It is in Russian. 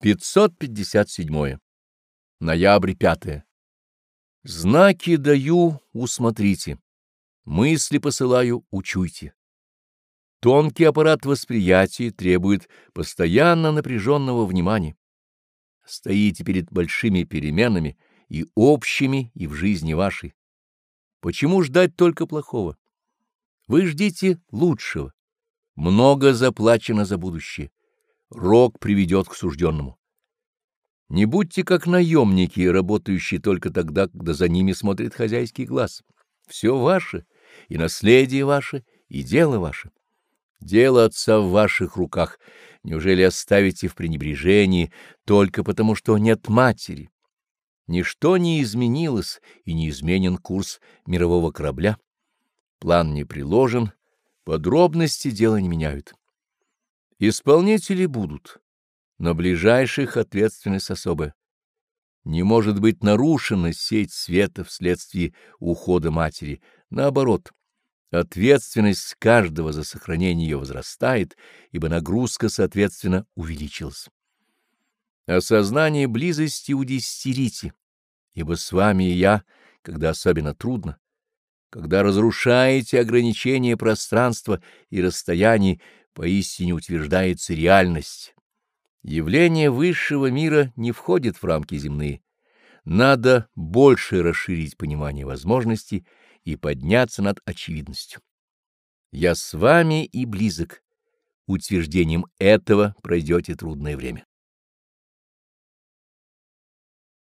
557. Ноябрь 5. Знаки даю, усмотрите. Мысли посылаю, учуйте. Тонкий аппарат восприятия требует постоянно напряженного внимания. Стоите перед большими переменами и общими, и в жизни вашей. Почему ждать только плохого? Вы ждите лучшего. Много заплачено за будущее. Рок приведет к сужденному. Не будьте как наемники, работающие только тогда, когда за ними смотрит хозяйский глаз. Все ваше, и наследие ваше, и дело ваше. Дело отца в ваших руках. Неужели оставите в пренебрежении только потому, что нет матери? Ничто не изменилось, и не изменен курс мирового корабля. План не приложен, подробности дела не меняют. Исполнители будут, но ближайших ответственность особая. Не может быть нарушена сеть света вследствие ухода матери. Наоборот, ответственность каждого за сохранение ее возрастает, ибо нагрузка, соответственно, увеличилась. Осознание близости удестерите, ибо с вами и я, когда особенно трудно, когда разрушаете ограничения пространства и расстояний, поистине утверждается реальность. Явление высшего мира не входит в рамки земные. Надо больше расширить понимание возможностей и подняться над очевидностью. Я с вами и близок. Утверждением этого пройдете трудное время.